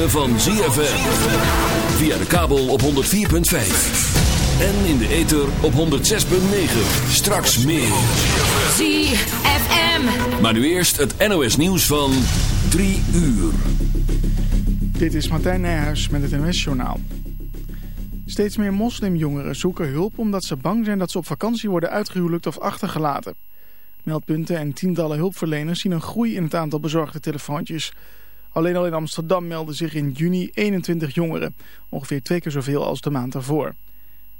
ritme van ZFM. Via de kabel op 104.5. En in de ether op 106.9. Straks meer. ZFM. Maar nu eerst het NOS nieuws van 3 uur. Dit is Martijn Nijhuis met het NOS Journaal. Steeds meer moslimjongeren zoeken hulp omdat ze bang zijn dat ze op vakantie worden uitgehuwelijkt of achtergelaten. Meldpunten en tientallen hulpverleners zien een groei in het aantal bezorgde telefoontjes. Alleen al in Amsterdam melden zich in juni 21 jongeren, ongeveer twee keer zoveel als de maand daarvoor.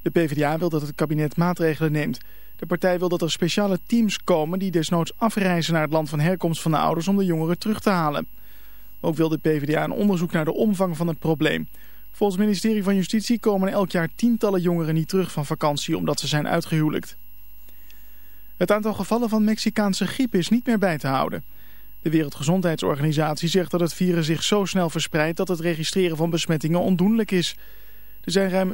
De PvdA wil dat het kabinet maatregelen neemt. De partij wil dat er speciale teams komen die desnoods afreizen naar het land van herkomst van de ouders om de jongeren terug te halen. Ook wil de PvdA een onderzoek naar de omvang van het probleem. Volgens het ministerie van Justitie komen elk jaar tientallen jongeren niet terug van vakantie omdat ze zijn uitgehuwelijkt. Het aantal gevallen van Mexicaanse griep is niet meer bij te houden. De Wereldgezondheidsorganisatie zegt dat het virus zich zo snel verspreidt dat het registreren van besmettingen ondoenlijk is. Er zijn ruim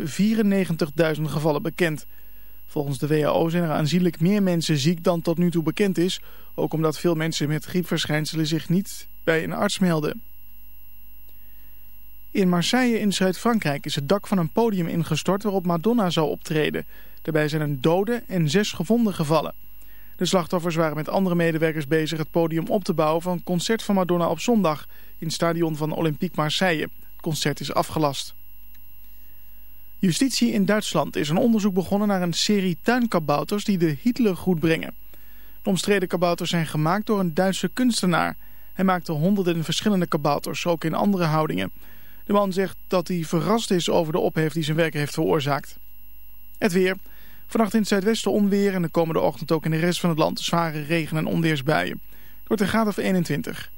94.000 gevallen bekend. Volgens de WHO zijn er aanzienlijk meer mensen ziek dan tot nu toe bekend is. Ook omdat veel mensen met griepverschijnselen zich niet bij een arts melden. In Marseille in Zuid-Frankrijk is het dak van een podium ingestort waarop Madonna zou optreden. Daarbij zijn een dode en zes gewonden gevallen. De slachtoffers waren met andere medewerkers bezig het podium op te bouwen van een concert van Madonna op zondag in het stadion van Olympique Marseille. Het concert is afgelast. Justitie in Duitsland is een onderzoek begonnen naar een serie tuinkabouters die de Hitler goed brengen. De omstreden kabouters zijn gemaakt door een Duitse kunstenaar. Hij maakte honderden verschillende kabouters, ook in andere houdingen. De man zegt dat hij verrast is over de ophef die zijn werk heeft veroorzaakt. Het weer. Vannacht in het zuidwesten onweer en de komende ochtend ook in de rest van het land zware regen- en onweersbuien. Door een graad of 21.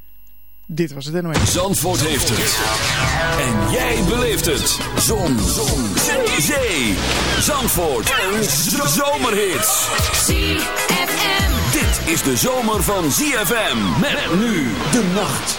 Dit was het NOS. Zandvoort heeft het. En jij beleeft het. Zon. Zon. Zee. Zee. Zandvoort. Een zomerhit. ZFM. Dit is de zomer van ZFM. Met nu de nacht.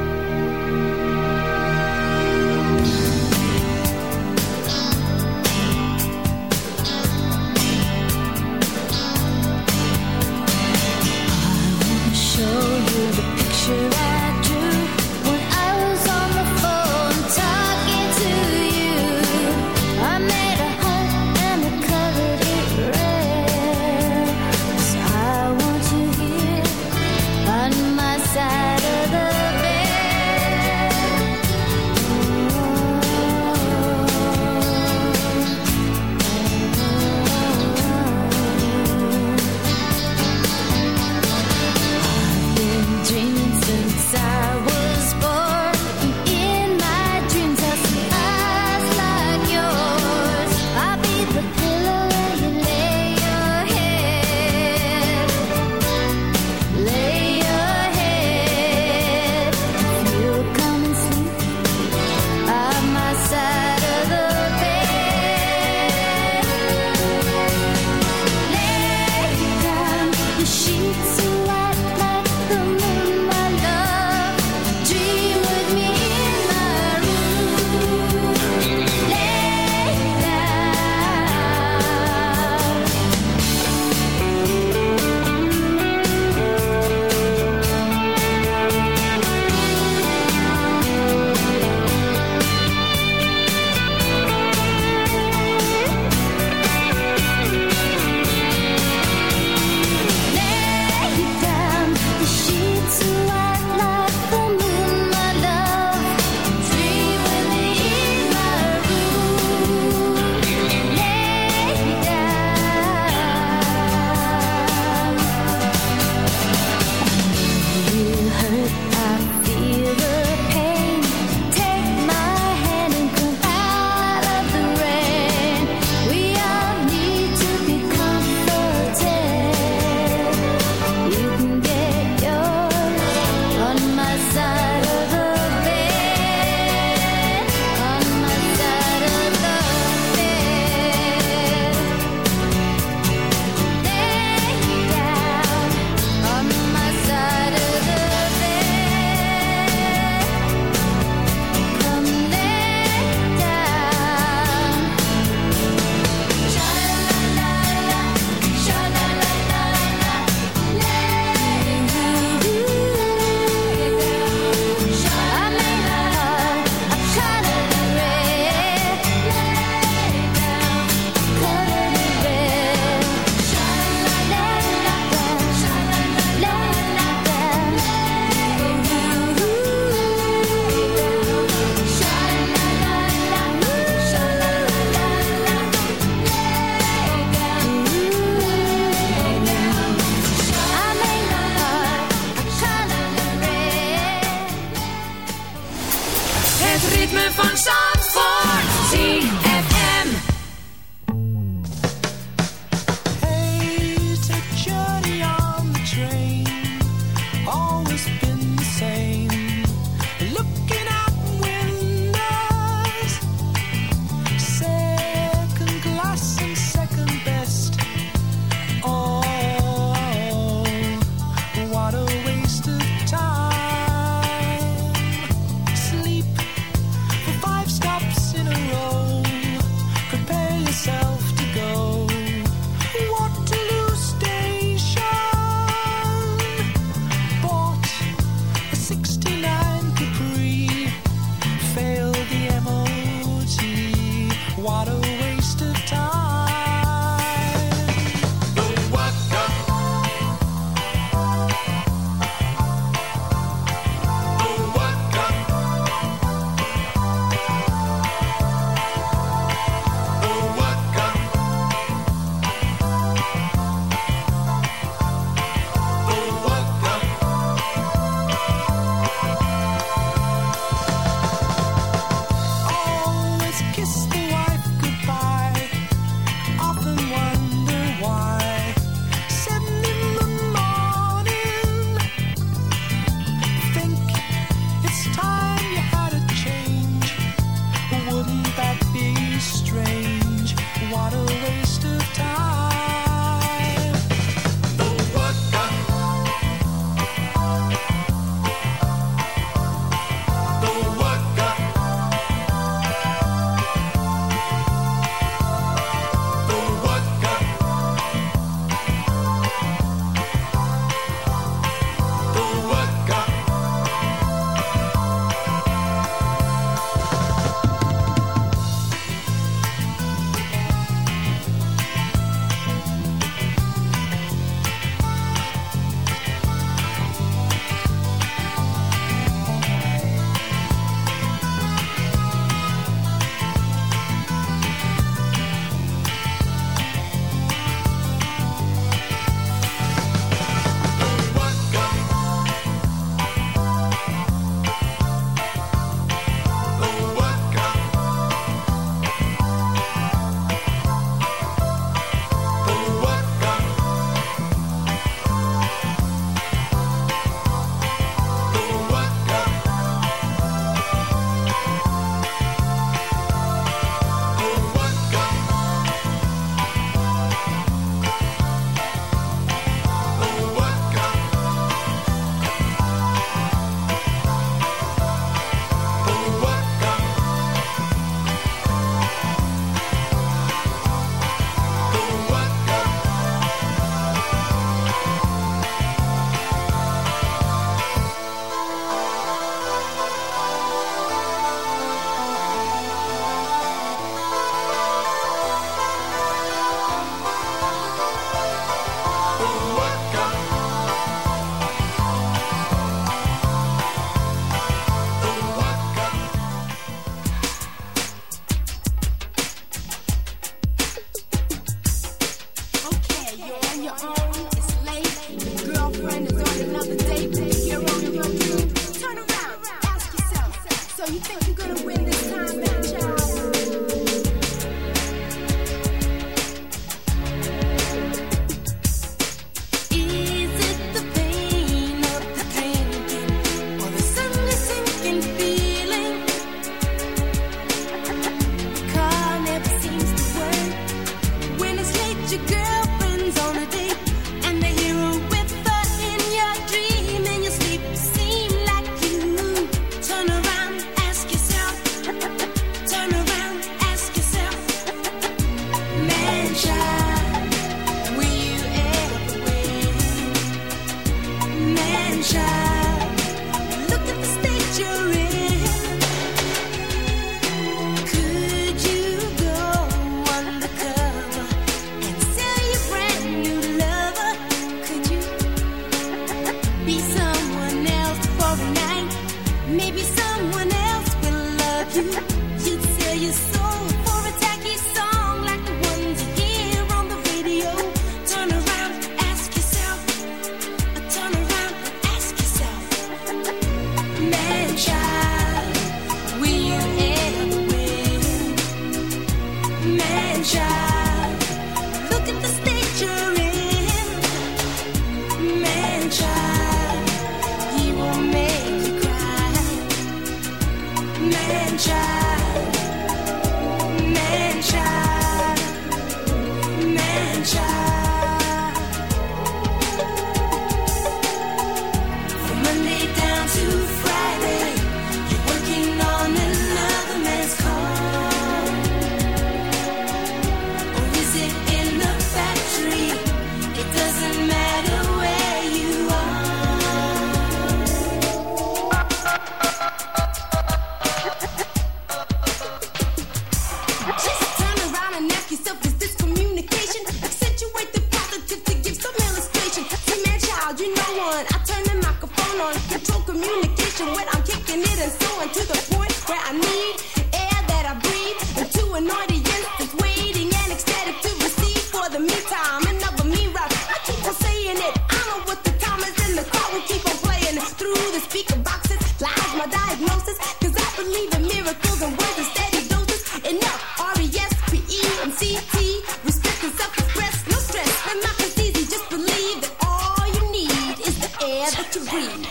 Breathe.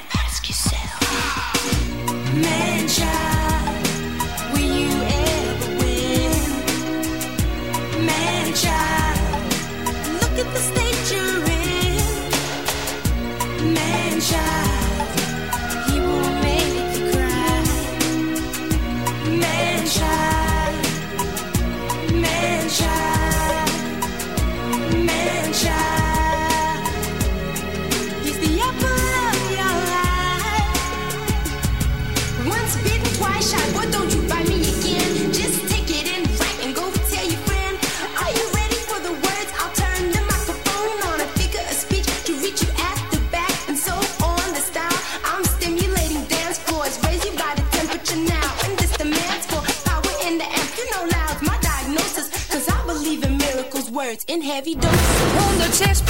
Heavy doses. 106.9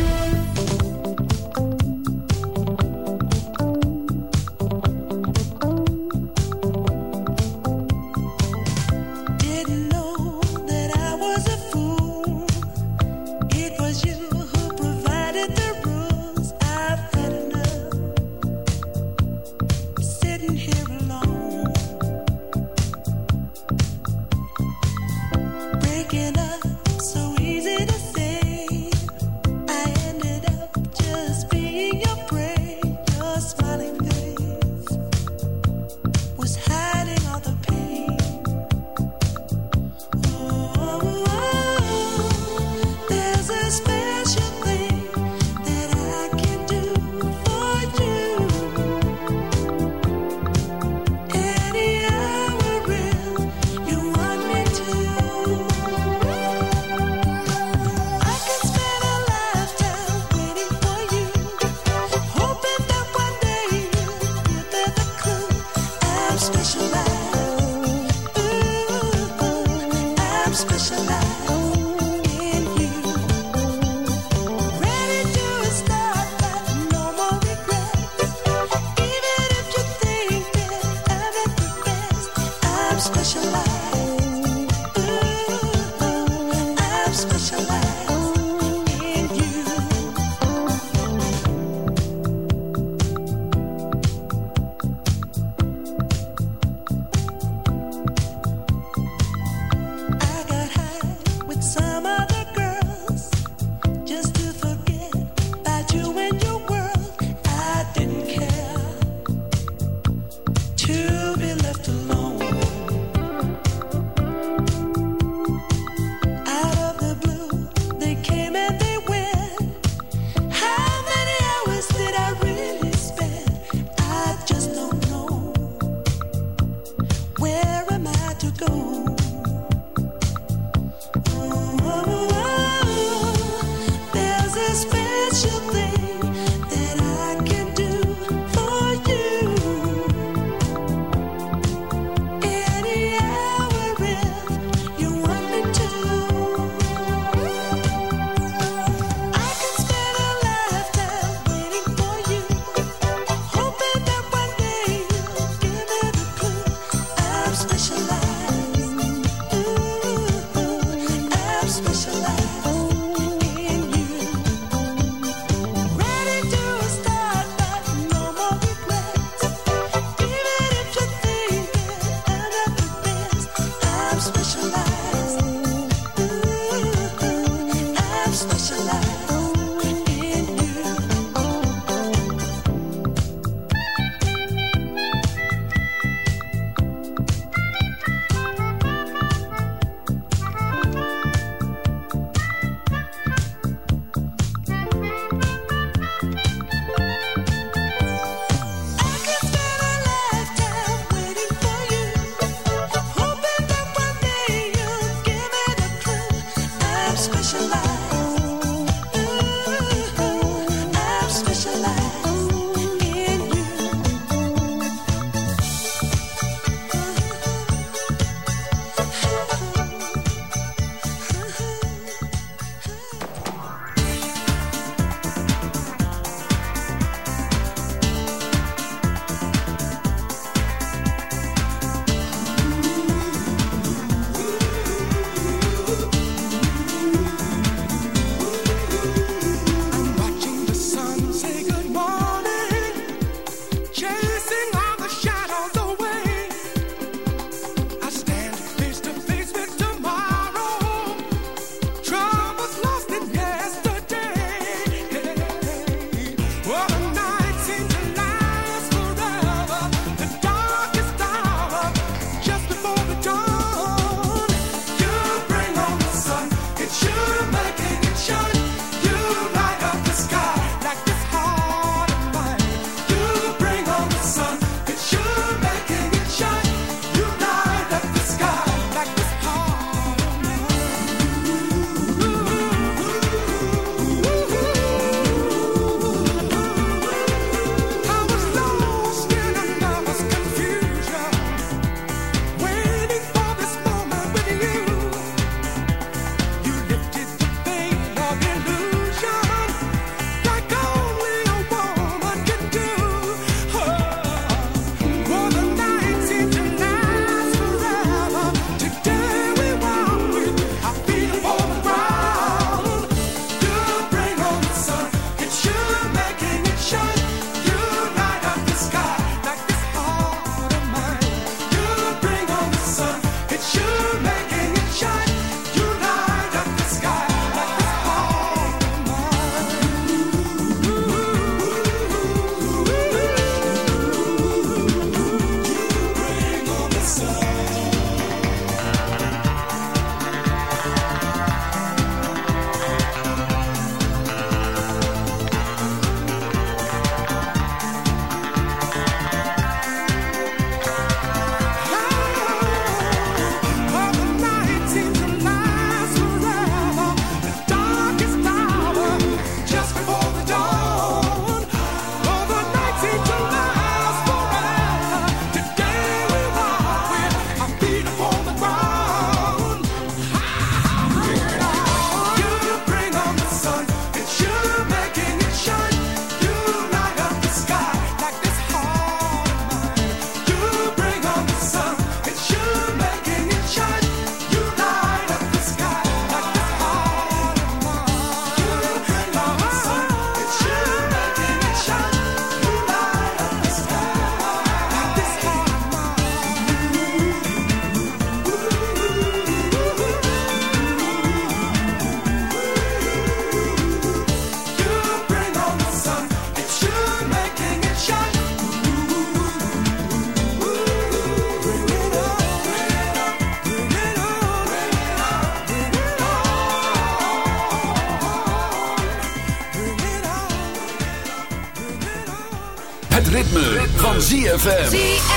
ZFM.